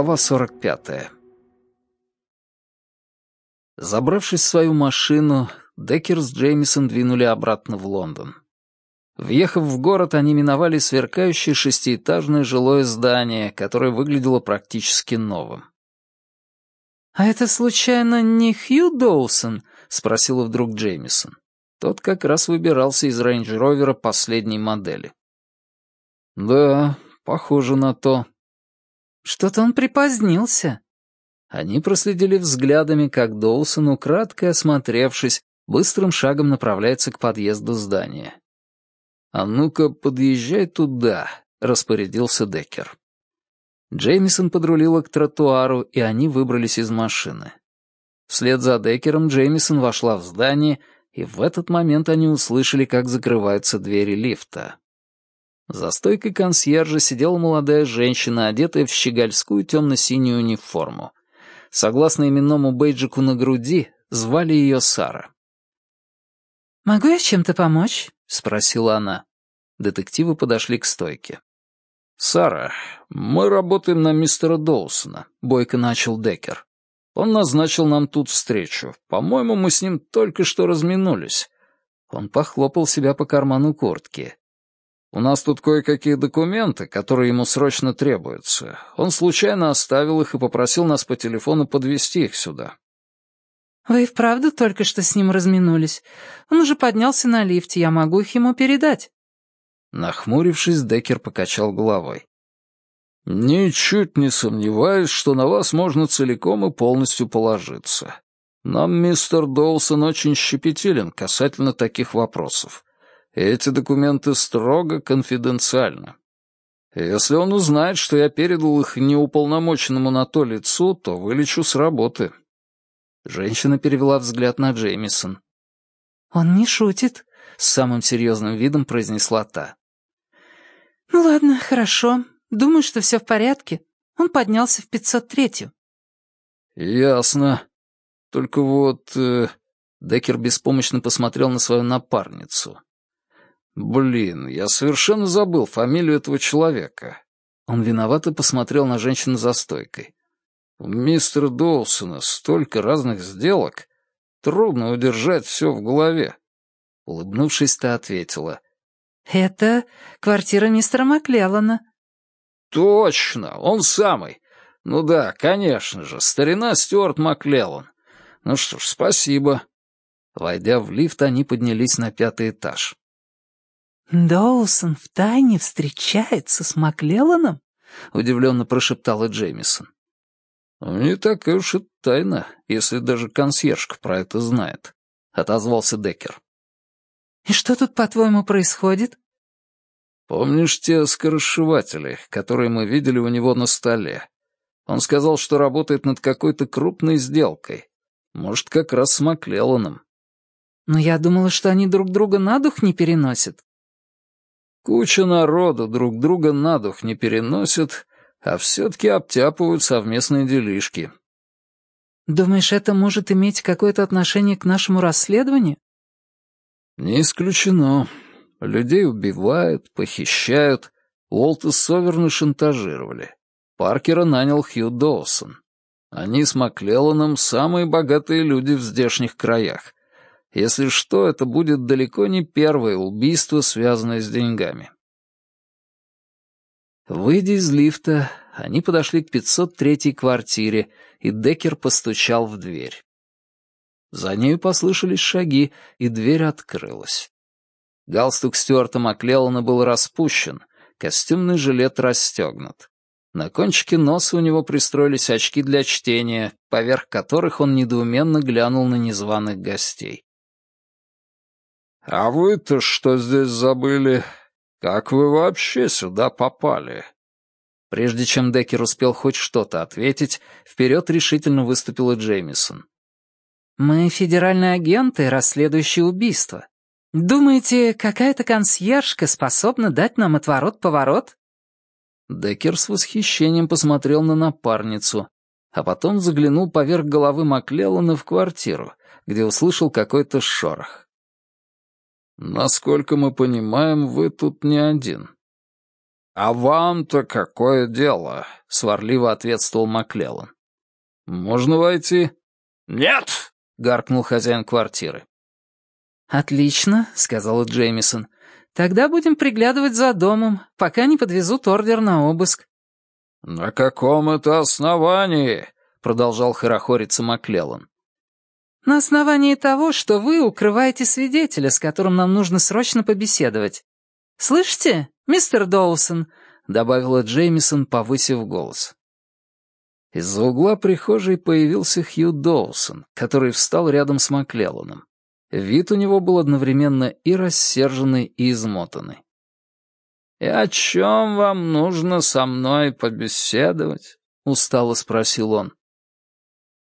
Глава 45. Забравшись в свою машину, Деккер с Джеймисон двинули обратно в Лондон. Въехав в город, они миновали сверкающее шестиэтажное жилое здание, которое выглядело практически новым. «А это, случайно, не Хью Доусон?» — спросила вдруг Джеймисон. Тот как раз выбирался из рейндж-ровера последней модели. «Да, похоже на то», что-то он припозднился. Они проследили взглядами, как Доусон, украдкой осмотревшись, быстрым шагом направляется к подъезду здания. «А ну-ка, подъезжай туда», — распорядился Деккер. Джеймисон подрулила к тротуару, и они выбрались из машины. Вслед за Деккером Джеймисон вошла в здание, и в этот момент они услышали, как закрываются двери лифта. За стойкой консьержа сидела молодая женщина, одетая в щегольскую темно-синюю униформу. Согласно именному бейджику на груди, звали ее Сара. «Могу я чем-то помочь?» — спросила она. Детективы подошли к стойке. «Сара, мы работаем на мистера Доусона», — бойко начал Деккер. «Он назначил нам тут встречу. По-моему, мы с ним только что разминулись». Он похлопал себя по карману куртки. У нас тут кое-какие документы, которые ему срочно требуются. Он случайно оставил их и попросил нас по телефону подвести их сюда». «Вы и вправду только что с ним разминулись? Он уже поднялся на лифте, я могу их ему передать». Нахмурившись, Деккер покачал головой. «Ничуть не сомневаюсь, что на вас можно целиком и полностью положиться. Нам мистер Доусон очень щепетилен касательно таких вопросов. Эти документы строго конфиденциальны. Если он узнает, что я передал их неуполномоченному на то лицу, то вылечу с работы». Женщина перевела взгляд на Джеймисон. «Он не шутит», — с самым серьезным видом произнесла та. «Ну ладно, хорошо. Думаю, что все в порядке. Он поднялся в 503-ю». «Ясно. Только вот...» э... Деккер беспомощно посмотрел на свою напарницу. «Блин, я совершенно забыл фамилию этого человека». Он виновато посмотрел на женщину за стойкой. «У мистера Доусона столько разных сделок. Трудно удержать все в голове». Улыбнувшись, та ответила. «Это квартира мистера Маклеллана». «Точно, он самый. Ну да, конечно же, старина Стюарт Маклеллан. Ну что ж, спасибо». Войдя в лифт, они поднялись на пятый этаж. «Доусон втайне встречается с Маклелланом?» — удивленно прошептала Джеймисон. «Не такая уж и тайна, если даже консьержка про это знает», — отозвался Деккер. «И что тут, по-твоему, происходит?» «Помнишь те скоросшиватели, которые мы видели у него на столе? Он сказал, что работает над какой-то крупной сделкой. Может, как раз с Маклелланом». «Но я думала, что они друг друга на дух не переносят». Куча народу друг друга на дух не переносят, а все-таки обтяпывают совместные делишки. Думаешь, это может иметь какое-то отношение к нашему расследованию? Не исключено. Людей убивают, похищают. Уолта Соверна шантажировали. Паркера нанял Хью Доусон. Они с Маклелланом самые богатые люди в здешних краях. Если что, это будет далеко не первое убийство, связанное с деньгами. Выйдя из лифта, они подошли к 503-й квартире, и Деккер постучал в дверь. За нею послышались шаги, и дверь открылась. Галстук Стюарта Маклеллана был распущен, костюмный жилет расстегнут. На кончике носа у него пристроились очки для чтения, поверх которых он недоуменно глянул на незваных гостей. «А вы-то что здесь забыли? Как вы вообще сюда попали?» Прежде чем Деккер успел хоть что-то ответить, вперед решительно выступила Джеймисон. «Мы федеральные агенты, расследующие убийство. Думаете, какая-то консьержка способна дать нам отворот-поворот?» Деккер с восхищением посмотрел на напарницу, а потом заглянул поверх головы Маклеллана в квартиру, где услышал какой-то шорох. «Насколько мы понимаем, вы тут не один». «А вам-то какое дело?» — сварливо ответствовал Маклеллан. «Можно войти?» «Нет!» — гаркнул хозяин квартиры. «Отлично», — сказала Джеймисон. «Тогда будем приглядывать за домом, пока не подвезут ордер на обыск». «На каком это основании?» — продолжал хорохориться Маклеллан. «На основании того, что вы укрываете свидетеля, с которым нам нужно срочно побеседовать. Слышите, мистер Доусон?» — добавила Джеймисон, повысив голос. Из-за угла прихожей появился Хью Доусон, который встал рядом с Маклелланом. Вид у него был одновременно и рассерженный, и измотанный. «И о чем вам нужно со мной побеседовать?» — устало спросил он.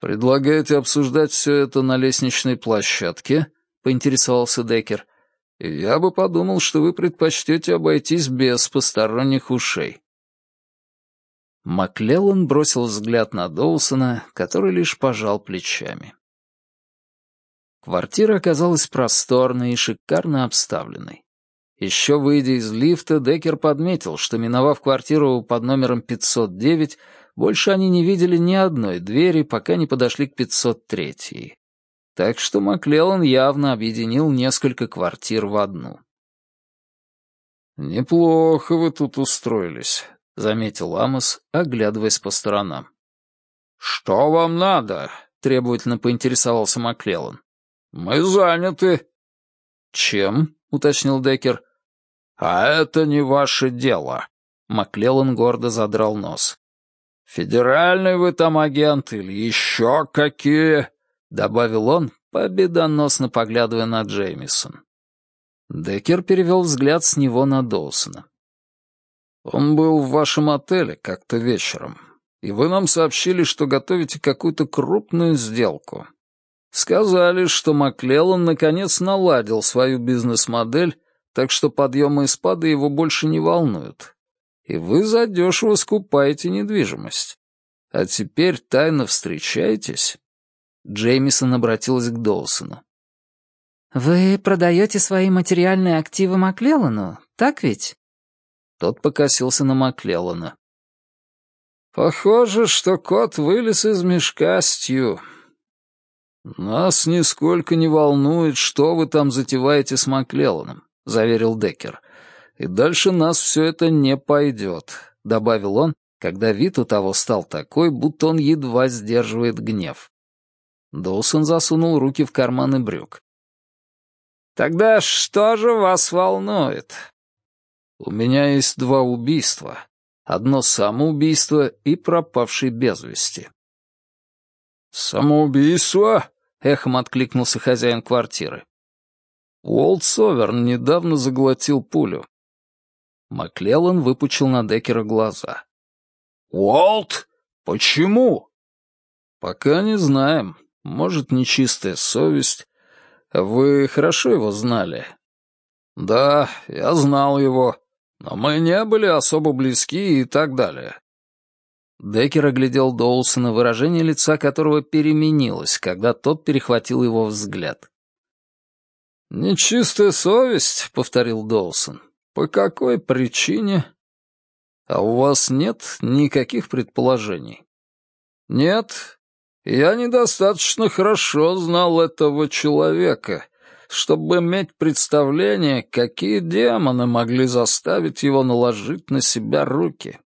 «Предлагаете обсуждать все это на лестничной площадке?» — поинтересовался Деккер. «Я бы подумал, что вы предпочтете обойтись без посторонних ушей». Маклеллан бросил взгляд на Доусона, который лишь пожал плечами. Квартира оказалась просторной и шикарно обставленной. Еще выйдя из лифта, Деккер подметил, что, миновав квартиру под номером 509, больше они не видели ни одной двери, пока не подошли к 503. Так что Маклеллан явно объединил несколько квартир в одну. «Неплохо вы тут устроились», — заметил Амос, оглядываясь по сторонам. «Что вам надо?» — требовательно поинтересовался Маклеллан. «Мы заняты». «Чем?» — уточнил Деккер. «А это не ваше дело», — Маклеллан гордо задрал нос. «Федеральный вы там агент или еще какие?» — добавил он, победоносно поглядывая на Джеймисон. Деккер перевел взгляд с него на Доусона. «Он был в вашем отеле как-то вечером, и вы нам сообщили, что готовите какую-то крупную сделку. Сказали, что Маклеллан наконец наладил свою бизнес-модель, так что подъемы и спады его больше не волнуют. И вы задешево скупаете недвижимость. А теперь тайно встречаетесь?» Джеймисон обратилась к Доусону. «Вы продаете свои материальные активы Маклеллану, так ведь?» Тот покосился на Маклеллана. «Похоже, что кот вылез из мешка, Стью. «Нас нисколько не волнует, что вы там затеваете с Маклелланом», — заверил Деккер. «И дальше нас все это не пойдет», — добавил он, когда вид у того стал такой, будто он едва сдерживает гнев. Доусон засунул руки в карманы брюк. «Тогда что же вас волнует?» «У меня есть два убийства. Одно самоубийство и пропавший без вести. «Самоубийство?» — эхом откликнулся хозяин квартиры. Уолт Соверн недавно заглотил пулю. Маклеллан выпучил на Деккера глаза. «Уолт? Почему?» «Пока не знаем. Может, нечистая совесть. Вы хорошо его знали?» «Да, я знал его, но мы не были особо близки и так далее. Деккер оглядел Доусона, выражение лица которого переменилось, когда тот перехватил его взгляд. «Нечистая совесть», — повторил Доусон. «По какой причине?» «А у вас нет никаких предположений?» «Нет. Я недостаточно хорошо знал этого человека, чтобы иметь представление, какие демоны могли заставить его наложить на себя руки».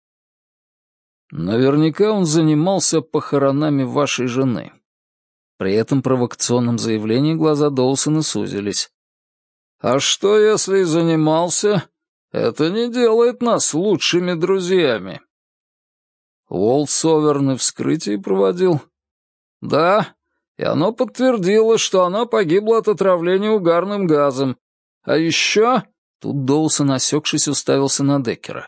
Наверняка он занимался похоронами вашей жены. При этом провокационном заявлении глаза Доусона сузились. «А что, если и занимался? Это не делает нас лучшими друзьями». Уолт Соверн и вскрытие проводил. «Да, и оно подтвердило, что она погибла от отравления угарным газом. А еще...» Тут Доусон, осекшись, уставился на Деккера.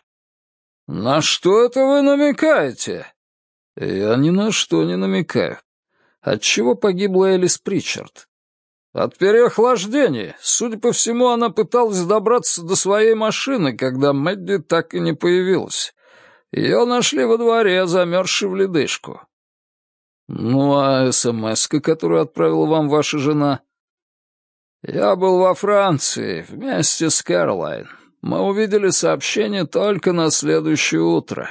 «На что это вы намекаете?» «Я ни на что не намекаю. Отчего погибла Элис Причард?» «От переохлаждения. Судя по всему, она пыталась добраться до своей машины, когда Мэдди так и не появилась. Ее нашли во дворе, замерзшей в ледышку». «Ну а смс которую отправила вам ваша жена?» «Я был во Франции вместе с Кэролайн. мы увидели сообщение только на следующее утро.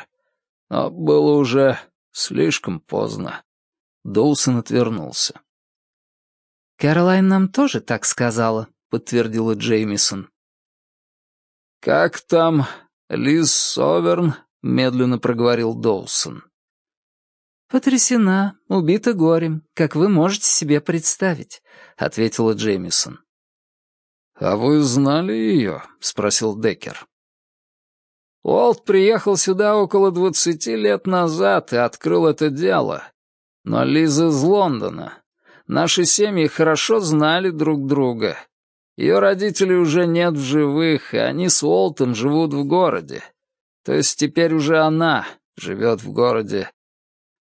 Но было уже слишком поздно. Доусон отвернулся. «Кэролайн нам тоже так сказала», — подтвердила Джеймисон. «Как там Лиз Соверн?» — медленно проговорил Доусон. «Потрясена, убита горем, как вы можете себе представить», — ответила Джеймисон. «А вы знали ее?» — спросил Деккер. Уолт приехал сюда около двадцати лет назад и открыл это дело. Но Лиза из Лондона. Наши семьи хорошо знали друг друга. Ее родителей уже нет в живых, и они с Уолтом живут в городе. То есть теперь уже она живет в городе.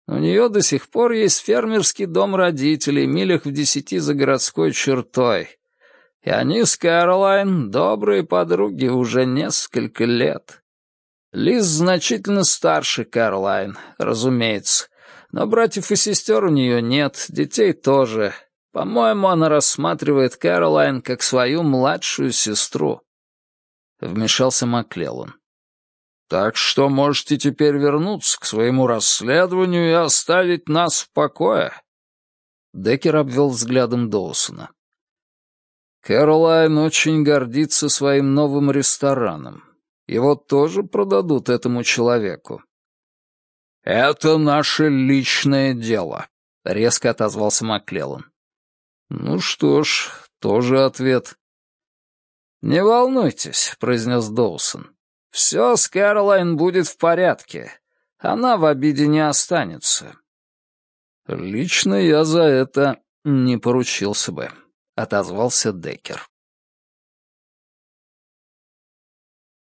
У нее до сих пор есть фермерский дом родителей, милях в десяти за городской чертой. И они с Кэролайн добрые подруги уже несколько лет. Лиз значительно старше Кэролайн, разумеется. Но братьев и сестер у нее нет, детей тоже. По-моему, она рассматривает Кэролайн как свою младшую сестру. Вмешался Маклеллан. Так что можете теперь вернуться к своему расследованию и оставить нас в покое. Деккер обвел взглядом Доусона. Кэролайн очень гордится своим новым рестораном. Его тоже продадут этому человеку. «Это наше личное дело», — резко отозвался Маклеллан. «Ну что ж, тоже ответ». «Не волнуйтесь», — произнес Доусон. «Все с Кэролайн будет в порядке. Она в обиде не останется». «Лично я за это не поручился бы», — отозвался Деккер.